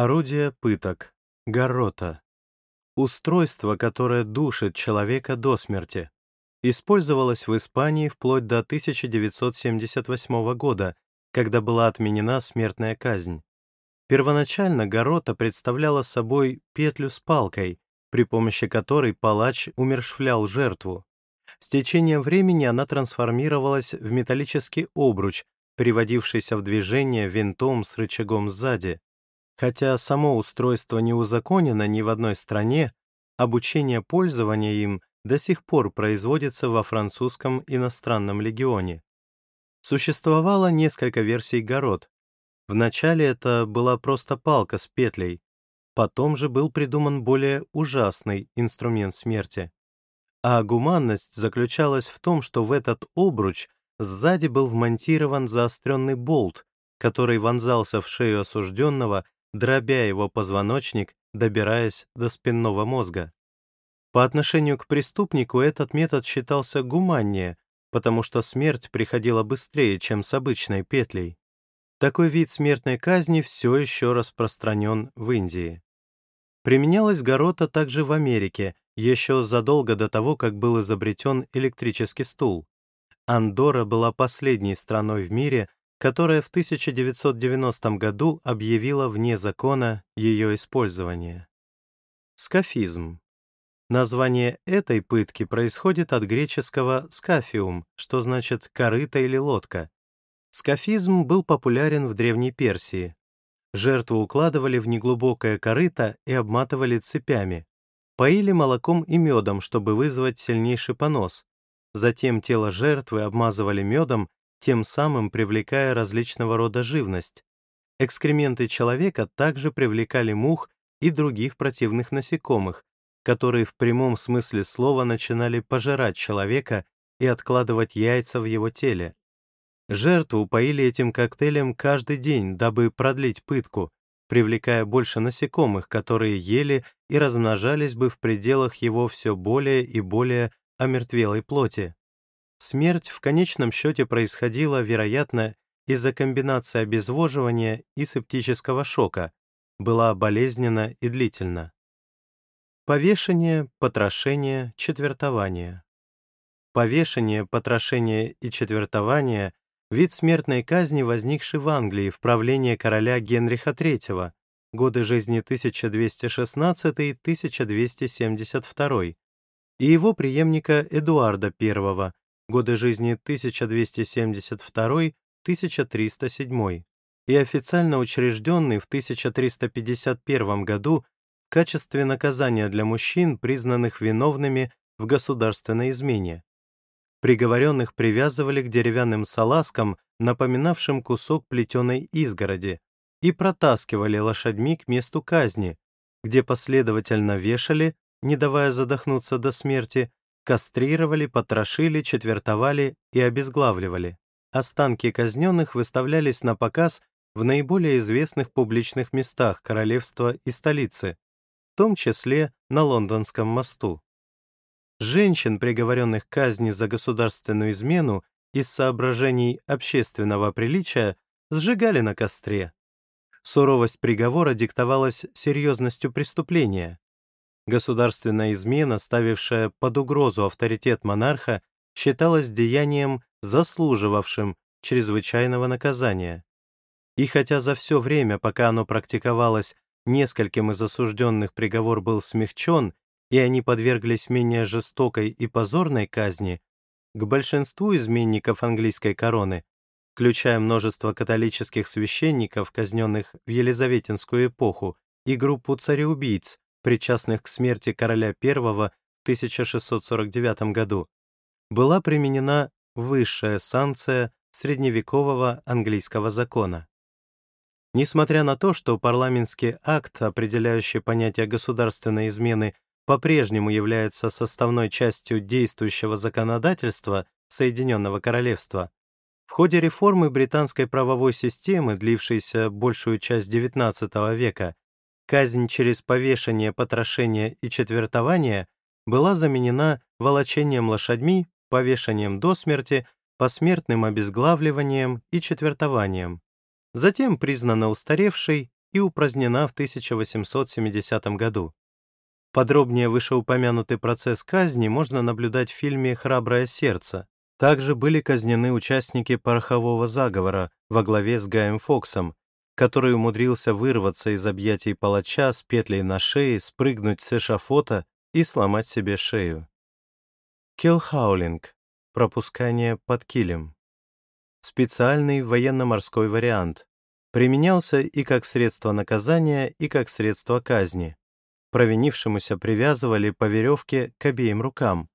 Орудие пыток. Гаррота. Устройство, которое душит человека до смерти. Использовалось в Испании вплоть до 1978 года, когда была отменена смертная казнь. Первоначально гаррота представляла собой петлю с палкой, при помощи которой палач умершвлял жертву. С течением времени она трансформировалась в металлический обруч, приводившийся в движение винтом с рычагом сзади. Хотя само устройство не узаконено ни в одной стране, обучение пользования им до сих пор производится во французском иностранном легионе. Существовало несколько версий город. Вначале это была просто палка с петлей, потом же был придуман более ужасный инструмент смерти. А гуманность заключалась в том, что в этот обруч сзади был вмонтирован заостренный болт, который вонзался в шею осужденного, дробя его позвоночник, добираясь до спинного мозга. По отношению к преступнику этот метод считался гуманнее, потому что смерть приходила быстрее, чем с обычной петлей. Такой вид смертной казни все еще распространен в Индии. Применялась горота также в Америке, еще задолго до того, как был изобретен электрический стул. Андорра была последней страной в мире, которая в 1990 году объявила вне закона ее использование. Скафизм. Название этой пытки происходит от греческого «скафиум», что значит «корыто» или «лодка». Скафизм был популярен в Древней Персии. Жертву укладывали в неглубокое корыто и обматывали цепями. Поили молоком и медом, чтобы вызвать сильнейший понос. Затем тело жертвы обмазывали медом, тем самым привлекая различного рода живность. Экскременты человека также привлекали мух и других противных насекомых, которые в прямом смысле слова начинали пожирать человека и откладывать яйца в его теле. Жертву поили этим коктейлем каждый день, дабы продлить пытку, привлекая больше насекомых, которые ели и размножались бы в пределах его все более и более омертвелой плоти. Смерть в конечном счете происходила, вероятно, из-за комбинации обезвоживания и септического шока, была болезненна и длительна. Повешение, потрошение, четвертование. Повешение, потрошение и четвертование Вид смертной казни, возникший в Англии в правлении короля Генриха III, годы жизни 1216-1272, и его преемника Эдуарда I, годы жизни 1272-1307, и официально учрежденный в 1351 году в качестве наказания для мужчин, признанных виновными в государственной измене. Приговоренных привязывали к деревянным салазкам, напоминавшим кусок плетеной изгороди, и протаскивали лошадьми к месту казни, где последовательно вешали, не давая задохнуться до смерти, кастрировали, потрошили, четвертовали и обезглавливали. Останки казненных выставлялись на показ в наиболее известных публичных местах королевства и столицы, в том числе на Лондонском мосту. Женщин, приговоренных к казни за государственную измену, из соображений общественного приличия сжигали на костре. Суровость приговора диктовалась серьезностью преступления. Государственная измена, ставившая под угрозу авторитет монарха, считалась деянием, заслуживавшим чрезвычайного наказания. И хотя за все время, пока оно практиковалось, нескольким из осужденных приговор был смягчен и они подверглись менее жестокой и позорной казни, к большинству изменников английской короны, включая множество католических священников, казненных в Елизаветинскую эпоху, и группу цареубийц, причастных к смерти короля I в 1649 году, была применена высшая санкция средневекового английского закона. Несмотря на то, что парламентский акт, определяющий понятие государственной измены, по-прежнему является составной частью действующего законодательства Соединенного Королевства, в ходе реформы британской правовой системы, длившейся большую часть XIX века, казнь через повешение, потрошение и четвертование была заменена волочением лошадьми, повешением до смерти, посмертным обезглавливанием и четвертованием. Затем признана устаревшей и упразднена в 1870 году. Подробнее вышеупомянутый процесс казни можно наблюдать в фильме «Храброе сердце». Также были казнены участники порохового заговора во главе с Гаем Фоксом, который умудрился вырваться из объятий палача с петлей на шее, спрыгнуть с эшафота и сломать себе шею. Киллхаулинг — пропускание под килем. Специальный военно-морской вариант. Применялся и как средство наказания, и как средство казни. Провинившемуся привязывали по веревке к обеим рукам,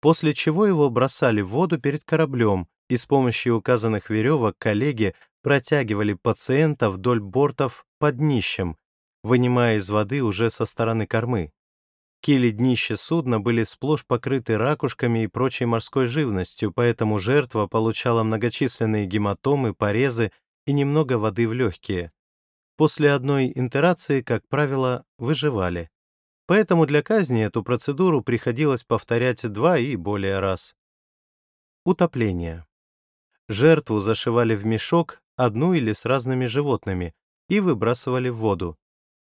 после чего его бросали в воду перед кораблем и с помощью указанных веревок коллеги протягивали пациента вдоль бортов под днищем, вынимая из воды уже со стороны кормы. Кили днища судна были сплошь покрыты ракушками и прочей морской живностью, поэтому жертва получала многочисленные гематомы, порезы и немного воды в легкие. После одной интерации, как правило, выживали. Поэтому для казни эту процедуру приходилось повторять два и более раз. Утопление. Жертву зашивали в мешок, одну или с разными животными, и выбрасывали в воду.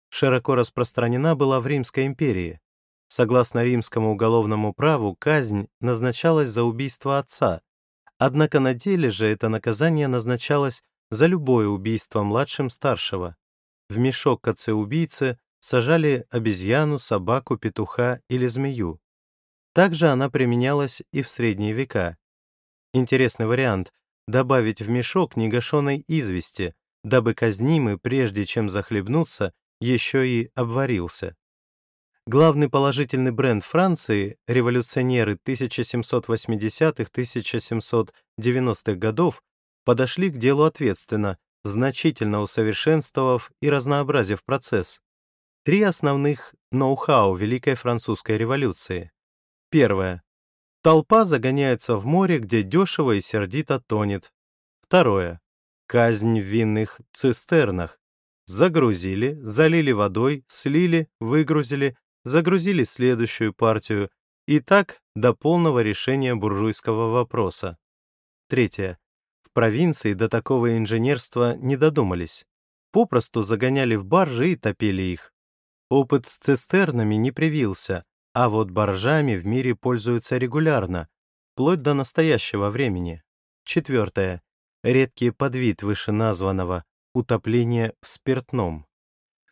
Широко распространена была в Римской империи. Согласно римскому уголовному праву, казнь назначалась за убийство отца, однако на деле же это наказание назначалось за любое убийство младшим старшего. В мешок к отце-убийце сажали обезьяну, собаку, петуха или змею. Также она применялась и в средние века. Интересный вариант — добавить в мешок негашенной извести, дабы казнимый, прежде чем захлебнуться, еще и обварился. Главный положительный бренд Франции, революционеры 1780-1790-х годов, подошли к делу ответственно, значительно усовершенствовав и разнообразив процесс. Три основных ноу-хау Великой Французской революции. Первое. Толпа загоняется в море, где дешево и сердито тонет. Второе. Казнь в винных цистернах. Загрузили, залили водой, слили, выгрузили, загрузили следующую партию, и так до полного решения буржуйского вопроса. Третье. В провинции до такого инженерства не додумались. Попросту загоняли в баржи и топили их. Опыт с цистернами не привился, а вот баржами в мире пользуются регулярно, вплоть до настоящего времени. Четвертое. Редкий подвид вышеназванного — утопление в спиртном.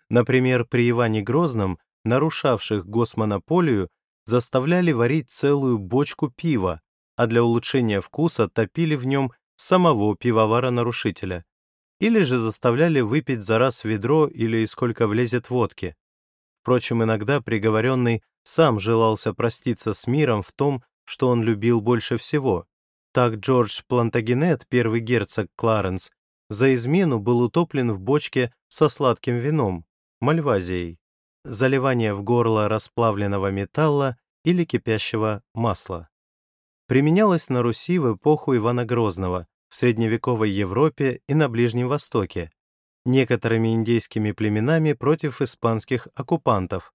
Например, при Иване Грозном, нарушавших госмонополию, заставляли варить целую бочку пива, а для улучшения вкуса топили в нем самого пивовара-нарушителя. Или же заставляли выпить за раз ведро или сколько влезет водки. Впрочем, иногда приговоренный сам желался проститься с миром в том, что он любил больше всего. Так Джордж Плантагенет, первый герцог Кларенс, за измену был утоплен в бочке со сладким вином, мальвазией, заливание в горло расплавленного металла или кипящего масла применялась на Руси в эпоху Ивана Грозного, в средневековой Европе и на Ближнем Востоке, некоторыми индейскими племенами против испанских оккупантов.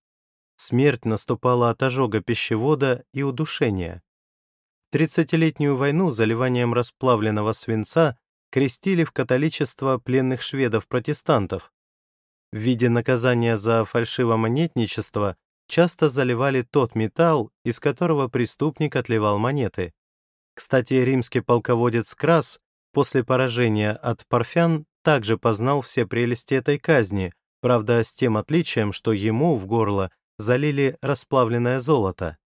Смерть наступала от ожога пищевода и удушения. В Тридцатилетнюю войну заливанием расплавленного свинца крестили в католичество пленных шведов-протестантов. В виде наказания за фальшивомонетничество часто заливали тот металл, из которого преступник отливал монеты. Кстати, римский полководец Крас после поражения от парфян также познал все прелести этой казни, правда, с тем отличием, что ему в горло залили расплавленное золото.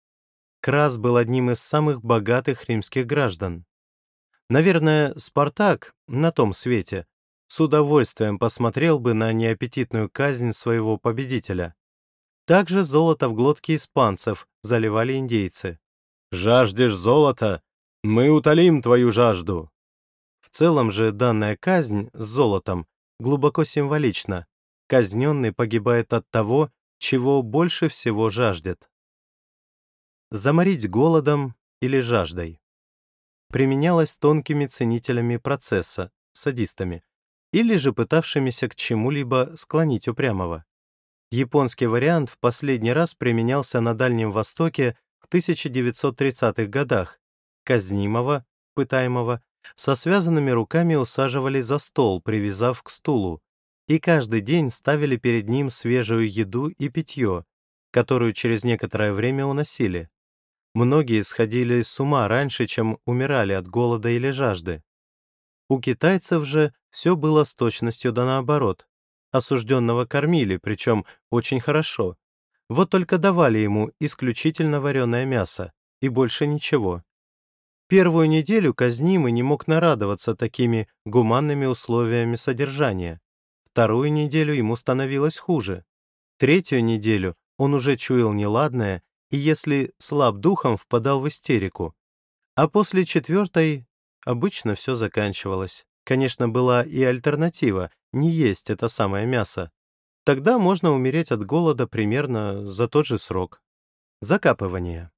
Крас был одним из самых богатых римских граждан. Наверное, Спартак на том свете с удовольствием посмотрел бы на неаппетитную казнь своего победителя. Также золото в глотке испанцев заливали индейцы. «Жаждешь золота? Мы утолим твою жажду!» В целом же данная казнь с золотом глубоко символична. Казненный погибает от того, чего больше всего жаждет. Заморить голодом или жаждой. Применялось тонкими ценителями процесса, садистами, или же пытавшимися к чему-либо склонить упрямого. Японский вариант в последний раз применялся на Дальнем Востоке в 1930-х годах. Казнимого, пытаемого, со связанными руками усаживали за стол, привязав к стулу, и каждый день ставили перед ним свежую еду и питье, которую через некоторое время уносили. Многие сходили с ума раньше, чем умирали от голода или жажды. У китайцев же все было с точностью да наоборот. Осужденного кормили, причем очень хорошо. Вот только давали ему исключительно вареное мясо, и больше ничего. Первую неделю казнимый не мог нарадоваться такими гуманными условиями содержания. Вторую неделю ему становилось хуже. Третью неделю он уже чуял неладное и, если слаб духом, впадал в истерику. А после четвертой обычно все заканчивалось. Конечно, была и альтернатива — не есть это самое мясо. Тогда можно умереть от голода примерно за тот же срок. Закапывание.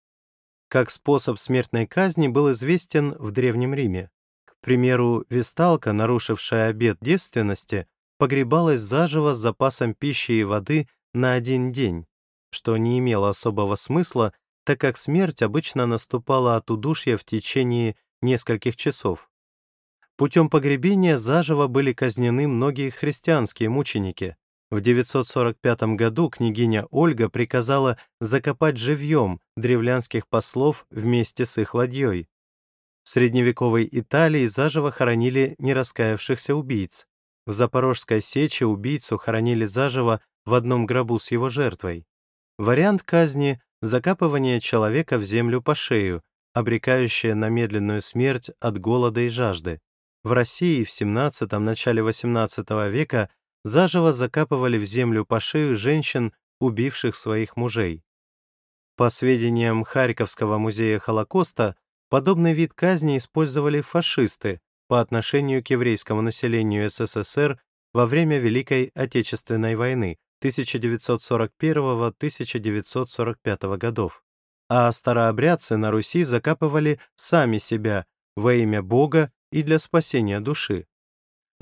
Как способ смертной казни был известен в Древнем Риме. К примеру, весталка, нарушившая обет девственности, погребалась заживо с запасом пищи и воды на один день, что не имело особого смысла, так как смерть обычно наступала от удушья в течение нескольких часов. Путем погребения заживо были казнены многие христианские мученики. В 945 году княгиня Ольга приказала закопать живьем древлянских послов вместе с их ладьей. В средневековой Италии заживо хоронили нераскаявшихся убийц. В Запорожской сече убийцу хоронили заживо в одном гробу с его жертвой. Вариант казни — закапывание человека в землю по шею, обрекающее на медленную смерть от голода и жажды. В России в XVII – начале XVIII века заживо закапывали в землю по шею женщин, убивших своих мужей. По сведениям Харьковского музея Холокоста, подобный вид казни использовали фашисты, по отношению к еврейскому населению СССР во время Великой Отечественной войны 1941-1945 годов. А старообрядцы на Руси закапывали сами себя во имя Бога и для спасения души.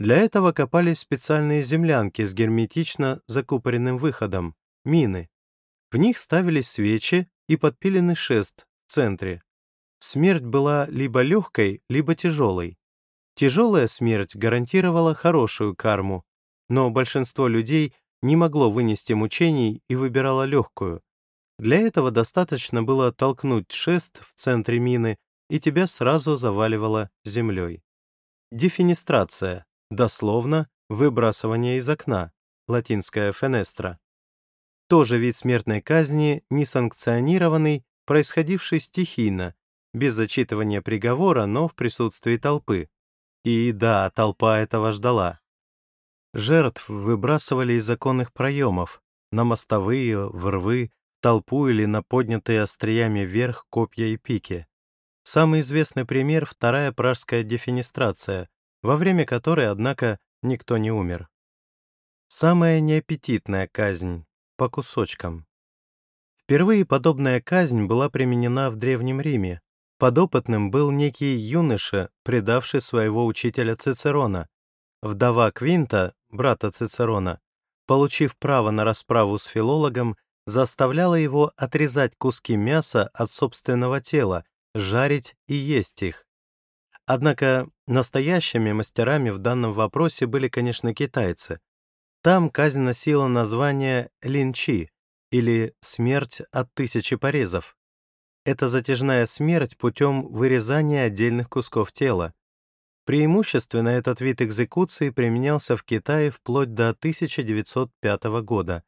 Для этого копались специальные землянки с герметично закупоренным выходом, мины. В них ставились свечи и подпиленный шест в центре. Смерть была либо легкой, либо тяжелой. Тяжелая смерть гарантировала хорошую карму, но большинство людей не могло вынести мучений и выбирало легкую. Для этого достаточно было толкнуть шест в центре мины, и тебя сразу заваливало землей. Дефинистрация, дословно выбрасывание из окна, латинская фенестра. Тоже вид смертной казни, несанкционированный, происходивший стихийно, без зачитывания приговора, но в присутствии толпы. И да, толпа этого ждала. Жертв выбрасывали из законных проемов, на мостовые, в рвы, толпу или на поднятые остриями вверх копья и пики. Самый известный пример — вторая пражская дефинистрация, во время которой, однако, никто не умер. Самая неаппетитная казнь — по кусочкам. Впервые подобная казнь была применена в Древнем Риме, Подопытным был некий юноша, предавший своего учителя Цицерона. Вдова Квинта, брата Цицерона, получив право на расправу с филологом, заставляла его отрезать куски мяса от собственного тела, жарить и есть их. Однако настоящими мастерами в данном вопросе были, конечно, китайцы. Там казнь носила название линчи, или «смерть от тысячи порезов». Это затяжная смерть путем вырезания отдельных кусков тела. Преимущественно этот вид экзекуции применялся в Китае вплоть до 1905 года.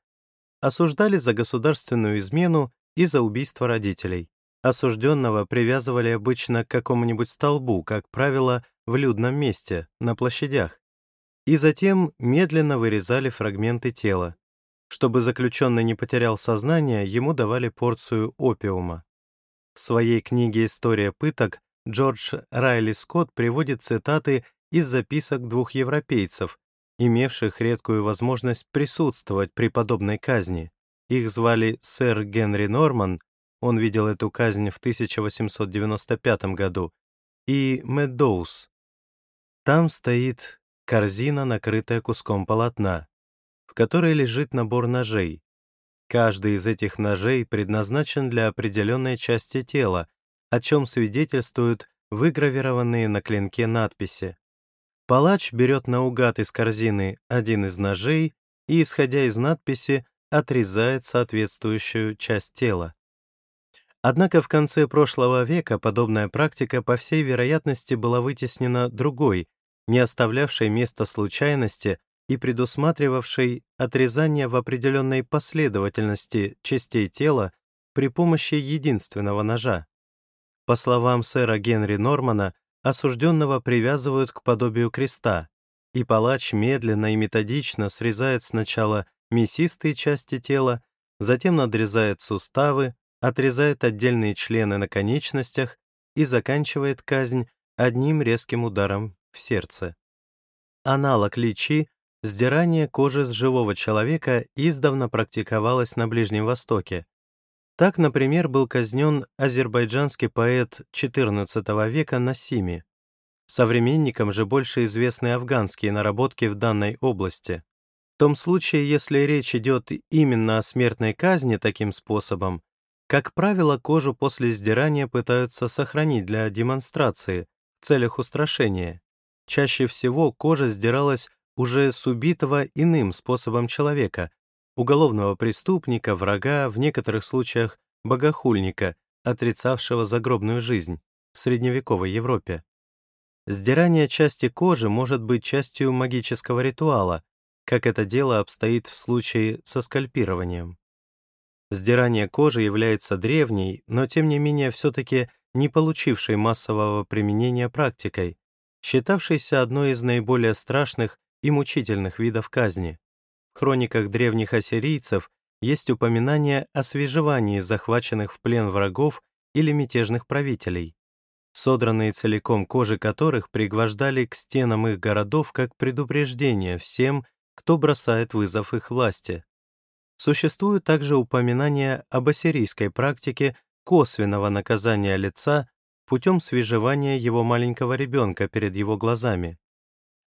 Осуждали за государственную измену и за убийство родителей. Осужденного привязывали обычно к какому-нибудь столбу, как правило, в людном месте, на площадях. И затем медленно вырезали фрагменты тела. Чтобы заключенный не потерял сознание, ему давали порцию опиума. В своей книге «История пыток» Джордж Райли Скотт приводит цитаты из записок двух европейцев, имевших редкую возможность присутствовать при подобной казни. Их звали сэр Генри Норман, он видел эту казнь в 1895 году, и Медоуз. Там стоит корзина, накрытая куском полотна, в которой лежит набор ножей. Каждый из этих ножей предназначен для определенной части тела, о чем свидетельствуют выгравированные на клинке надписи. Палач берет наугад из корзины один из ножей и, исходя из надписи, отрезает соответствующую часть тела. Однако в конце прошлого века подобная практика, по всей вероятности, была вытеснена другой, не оставлявшей места случайности и предусматривавшей отрезание в определенной последовательности частей тела при помощи единственного ножа. По словам сэра Генри Нормана, осужденного привязывают к подобию креста, и палач медленно и методично срезает сначала мясистые части тела, затем надрезает суставы, отрезает отдельные члены на конечностях и заканчивает казнь одним резким ударом в сердце. Аналог личи — сдирание кожи с живого человека издавна практиковалось на Ближнем Востоке. Так, например, был казнен азербайджанский поэт XIV века Насими. Современникам же больше известны афганские наработки в данной области. В том случае, если речь идет именно о смертной казни таким способом, как правило, кожу после сдирания пытаются сохранить для демонстрации в целях устрашения. Чаще всего кожа сдиралась уже с убитого иным способом человека, уголовного преступника, врага, в некоторых случаях богохульника, отрицавшего загробную жизнь в средневековой Европе. Сдирание части кожи может быть частью магического ритуала, как это дело обстоит в случае со скальпированием. Сдирание кожи является древней, но тем не менее все-таки не получившей массового применения практикой, считавшейся одной из наиболее страшных и мучительных видов казни. В хрониках древних ассирийцев есть упоминание о свежевании захваченных в плен врагов или мятежных правителей, содранные целиком кожи которых пригвождали к стенам их городов как предупреждение всем, кто бросает вызов их власти. Существует также упоминание об ассирийской практике косвенного наказания лица путем свежевания его маленького ребенка перед его глазами.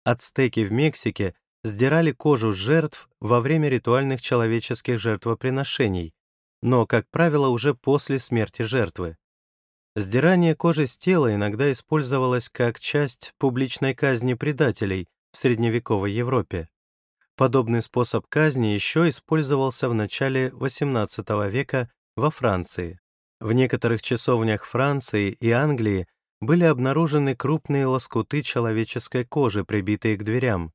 Ацтеки в Мексике сдирали кожу жертв во время ритуальных человеческих жертвоприношений, но, как правило, уже после смерти жертвы. Сдирание кожи с тела иногда использовалось как часть публичной казни предателей в средневековой Европе. Подобный способ казни еще использовался в начале XVIII века во Франции. В некоторых часовнях Франции и Англии были обнаружены крупные лоскуты человеческой кожи, прибитые к дверям.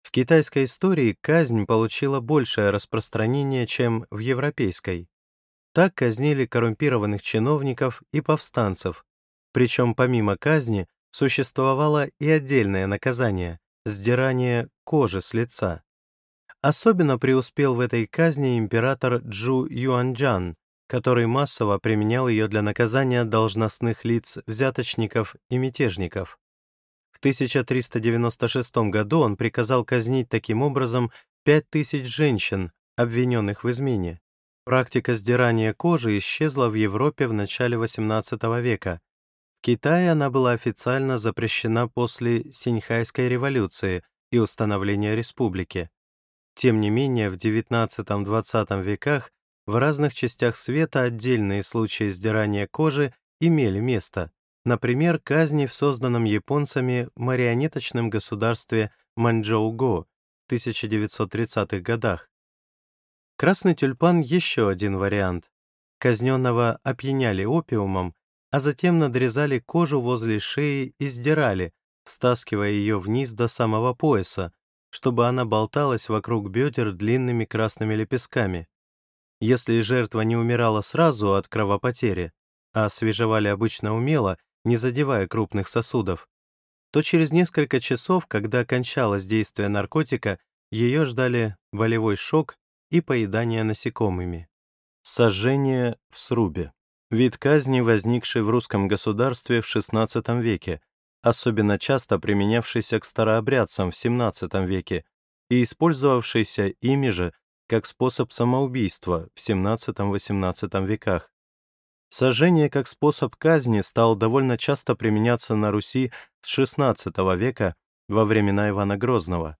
В китайской истории казнь получила большее распространение, чем в европейской. Так казнили коррумпированных чиновников и повстанцев, причем помимо казни существовало и отдельное наказание — сдирание кожи с лица. Особенно преуспел в этой казни император Джу Юанджан, который массово применял ее для наказания должностных лиц, взяточников и мятежников. В 1396 году он приказал казнить таким образом 5000 женщин, обвиненных в измене. Практика сдирания кожи исчезла в Европе в начале XVIII века. В Китае она была официально запрещена после Синьхайской революции и установления республики. Тем не менее, в XIX-XX веках в разных частях света отдельные случаи сдирания кожи имели место, например, казни в созданном японцами марионеточном государстве Манчжоу-го в 1930-х годах. Красный тюльпан — еще один вариант. Казненного опьяняли опиумом, а затем надрезали кожу возле шеи и сдирали, стаскивая ее вниз до самого пояса, чтобы она болталась вокруг бедер длинными красными лепестками. Если жертва не умирала сразу от кровопотери, а освежевали обычно умело, не задевая крупных сосудов, то через несколько часов, когда кончалось действие наркотика, ее ждали болевой шок и поедание насекомыми. Сожжение в срубе. Вид казни, возникший в русском государстве в XVI веке, особенно часто применявшийся к старообрядцам в XVII веке и использовавшийся ими же как способ самоубийства в XVII-XVIII веках. Сожжение как способ казни стал довольно часто применяться на Руси с XVI века во времена Ивана Грозного.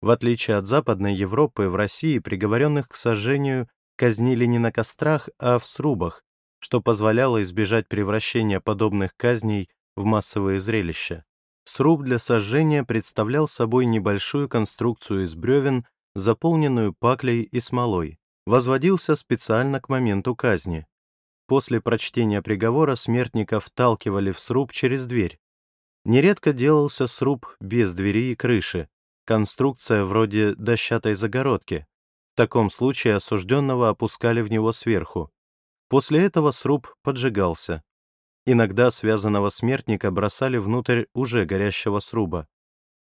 В отличие от Западной Европы, в России приговоренных к сожжению казнили не на кострах, а в срубах, что позволяло избежать превращения подобных казней в массовые зрелища. Сруб для сожжения представлял собой небольшую конструкцию из бревен, заполненную паклей и смолой. Возводился специально к моменту казни. После прочтения приговора смертника вталкивали в сруб через дверь. Нередко делался сруб без двери и крыши, конструкция вроде дощатой загородки. В таком случае осужденного опускали в него сверху. После этого сруб поджигался. Иногда связанного смертника бросали внутрь уже горящего сруба.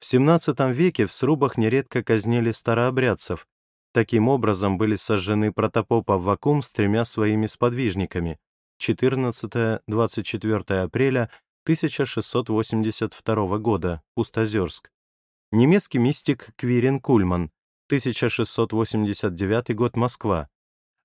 В XVII веке в срубах нередко казнили старообрядцев. Таким образом были сожжены протопоп Аввакум с тремя своими сподвижниками 14-24 апреля 1682 года, Пустозерск. Немецкий мистик Квирин Кульман, 1689 год, Москва.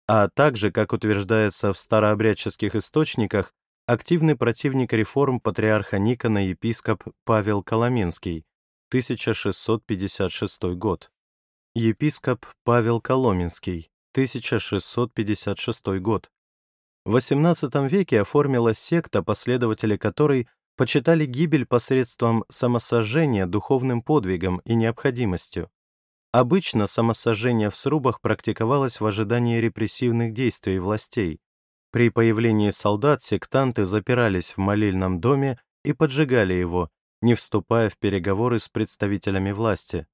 А также, как утверждается в старообрядческих источниках, активный противник реформ патриарха Никона епископ Павел Коломенский, 1656 год. Епископ Павел Коломенский, 1656 год. В XVIII веке оформилась секта, последователи которой почитали гибель посредством самосожжения духовным подвигом и необходимостью. Обычно самосожжение в срубах практиковалось в ожидании репрессивных действий властей. При появлении солдат сектанты запирались в молильном доме и поджигали его, не вступая в переговоры с представителями власти.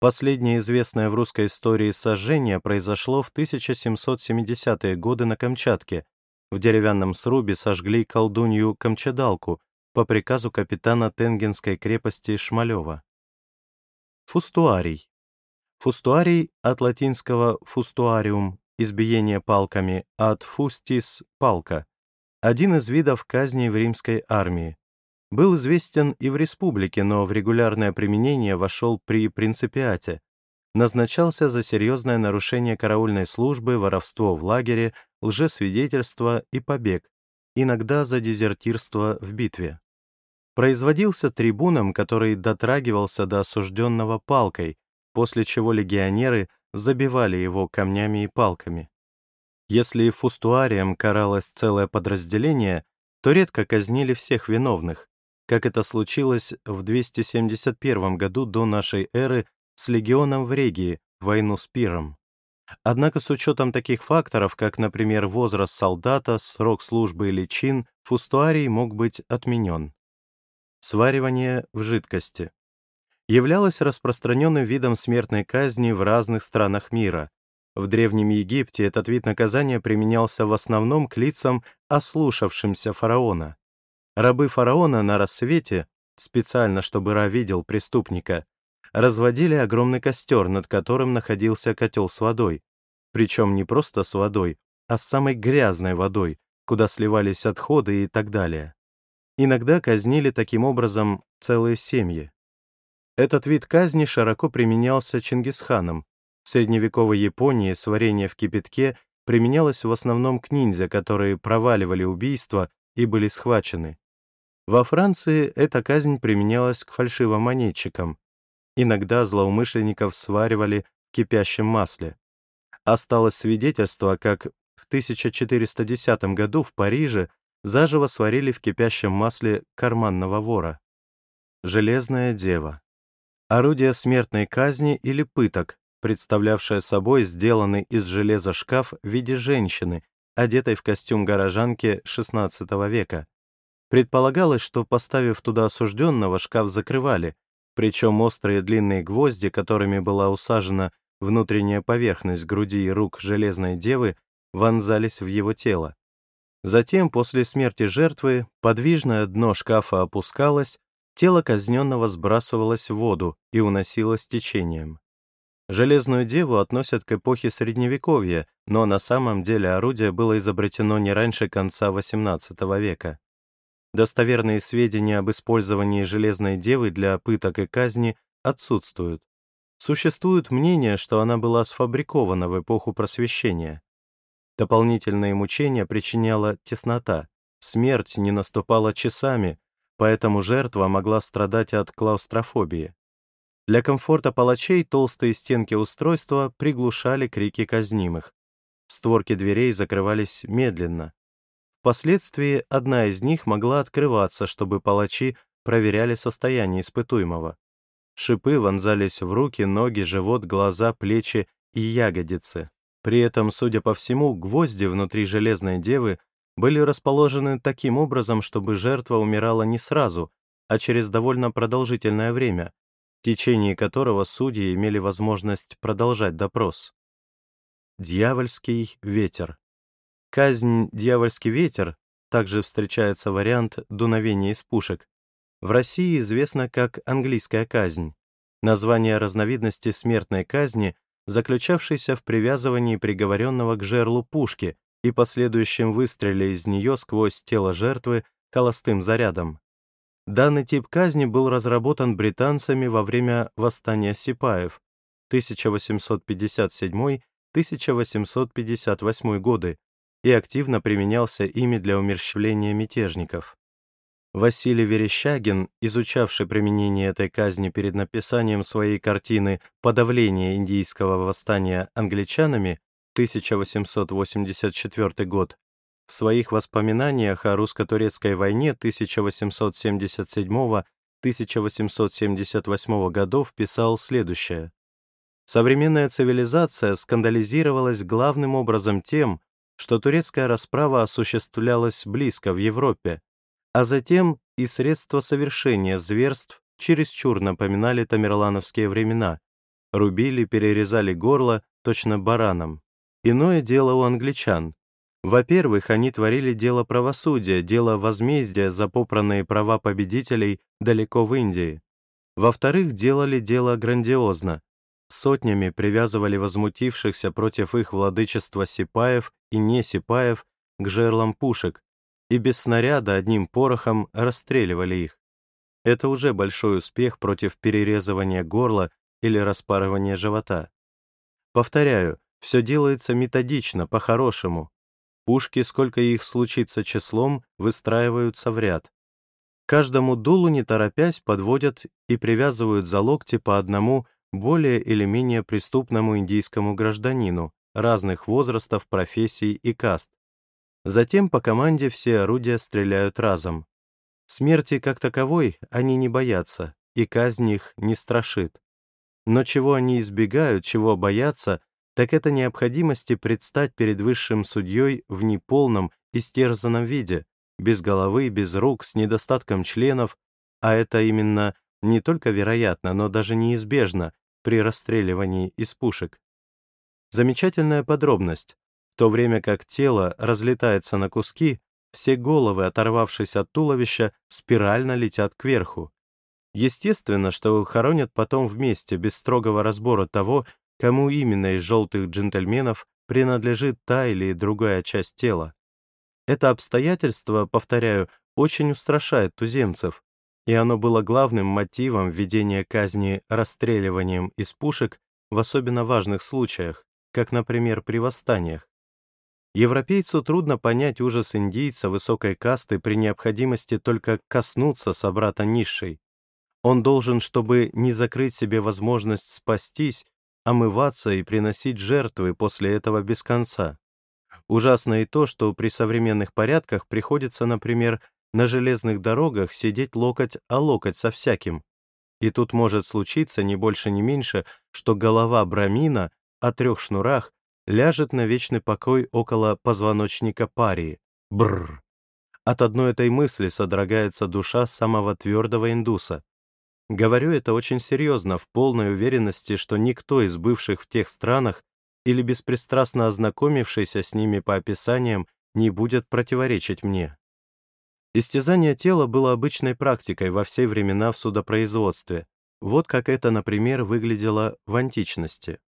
Последнее известное в русской истории сожжение произошло в 1770-е годы на Камчатке, в деревянном срубе сожгли колдунью Камчадалку по приказу капитана Тенгенской крепости Шмалева. Фустуарий. Фустуарий от латинского «фустуариум» — избиение палками, от «фустис» — палка. Один из видов казней в римской армии. Был известен и в республике, но в регулярное применение вошел при принципиате, назначался за серьезное нарушение караульной службы, воровство в лагере, лжесвидетельство и побег, иногда за дезертирство в битве. Производился трибуном, который дотрагивался до осужденного палкой, после чего легионеры забивали его камнями и палками. Если фустуарием каралось целое подразделение, то редко казнили всех виновных, как это случилось в 271 году до нашей эры с легионом в Регии войну с Пиром. Однако с учетом таких факторов, как, например, возраст солдата, срок службы или чин, фустуарий мог быть отменен. Сваривание в жидкости являлось распространенным видом смертной казни в разных странах мира. В Древнем Египте этот вид наказания применялся в основном к лицам, ослушавшимся фараона. Рабы фараона на рассвете, специально чтобы Ра видел преступника, разводили огромный костер, над которым находился котел с водой. Причем не просто с водой, а с самой грязной водой, куда сливались отходы и так далее. Иногда казнили таким образом целые семьи. Этот вид казни широко применялся Чингисханом. В средневековой Японии сварение в кипятке применялось в основном к ниндзя, которые проваливали убийства и были схвачены. Во Франции эта казнь применялась к фальшивомонетчикам. Иногда злоумышленников сваривали в кипящем масле. Осталось свидетельство, как в 1410 году в Париже заживо сварили в кипящем масле карманного вора. Железная дева. Орудие смертной казни или пыток, представлявшее собой сделанный из железа шкаф в виде женщины, одетой в костюм горожанки XVI века. Предполагалось, что, поставив туда осужденного, шкаф закрывали, причем острые длинные гвозди, которыми была усажена внутренняя поверхность груди и рук железной девы, вонзались в его тело. Затем, после смерти жертвы, подвижное дно шкафа опускалось, тело казненного сбрасывалось в воду и уносилось течением. Железную деву относят к эпохе Средневековья, но на самом деле орудие было изобретено не раньше конца XVIII века. Достоверные сведения об использовании Железной Девы для пыток и казни отсутствуют. Существует мнение, что она была сфабрикована в эпоху Просвещения. Дополнительные мучения причиняла теснота, смерть не наступала часами, поэтому жертва могла страдать от клаустрофобии. Для комфорта палачей толстые стенки устройства приглушали крики казнимых. Створки дверей закрывались медленно. Впоследствии одна из них могла открываться, чтобы палачи проверяли состояние испытуемого. Шипы вонзались в руки, ноги, живот, глаза, плечи и ягодицы. При этом, судя по всему, гвозди внутри железной девы были расположены таким образом, чтобы жертва умирала не сразу, а через довольно продолжительное время, в течение которого судьи имели возможность продолжать допрос. Дьявольский ветер. Казнь «Дьявольский ветер» также встречается вариант дуновения из пушек. В России известна как английская казнь, название разновидности смертной казни, заключавшейся в привязывании приговоренного к жерлу пушки и последующем выстреле из нее сквозь тело жертвы холостым зарядом. Данный тип казни был разработан британцами во время восстания сипаев 1857-1858 годы и активно применялся ими для умерщвления мятежников. Василий Верещагин, изучавший применение этой казни перед написанием своей картины «Подавление индийского восстания англичанами» 1884 год, в своих воспоминаниях о русско-турецкой войне 1877-1878 годов писал следующее. Современная цивилизация скандализировалась главным образом тем, что турецкая расправа осуществлялась близко в Европе, а затем и средства совершения зверств чересчур напоминали тамерлановские времена, рубили, перерезали горло точно баранам. Иное дело у англичан. Во-первых, они творили дело правосудия, дело возмездия за попранные права победителей далеко в Индии. Во-вторых, делали дело грандиозно, сотнями привязывали возмутившихся против их владычества сипаев и не сипаев к жерлам пушек и без снаряда одним порохом расстреливали их. Это уже большой успех против перерезывания горла или распарывания живота. Повторяю, все делается методично, по-хорошему. Пушки, сколько их случится числом, выстраиваются в ряд. Каждому дулу, не торопясь, подводят и привязывают за локти по одному более или менее преступному индийскому гражданину разных возрастов, профессий и каст. Затем по команде все орудия стреляют разом. Смерти как таковой они не боятся, и казнь их не страшит. Но чего они избегают, чего боятся, так это необходимости предстать перед высшим судьей в неполном, истерзанном виде, без головы, без рук, с недостатком членов, а это именно не только вероятно, но даже неизбежно, при расстреливании из пушек. Замечательная подробность. В то время как тело разлетается на куски, все головы, оторвавшись от туловища, спирально летят кверху. Естественно, что хоронят потом вместе, без строгого разбора того, кому именно из желтых джентльменов принадлежит та или другая часть тела. Это обстоятельство, повторяю, очень устрашает туземцев, и оно было главным мотивом введения казни расстреливанием из пушек в особенно важных случаях, как, например, при восстаниях. Европейцу трудно понять ужас индийца высокой касты при необходимости только коснуться собрата низшей. Он должен, чтобы не закрыть себе возможность спастись, омываться и приносить жертвы после этого без конца. Ужасно и то, что при современных порядках приходится, например, на железных дорогах сидеть локоть о локоть со всяким. И тут может случиться не больше не меньше, что голова брамина о трех шнурах ляжет на вечный покой около позвоночника парии. Бррр. От одной этой мысли содрогается душа самого твердого индуса. Говорю это очень серьезно, в полной уверенности, что никто из бывших в тех странах или беспристрастно ознакомившийся с ними по описаниям не будет противоречить мне. Истязание тела было обычной практикой во все времена в судопроизводстве. Вот как это, например, выглядело в античности.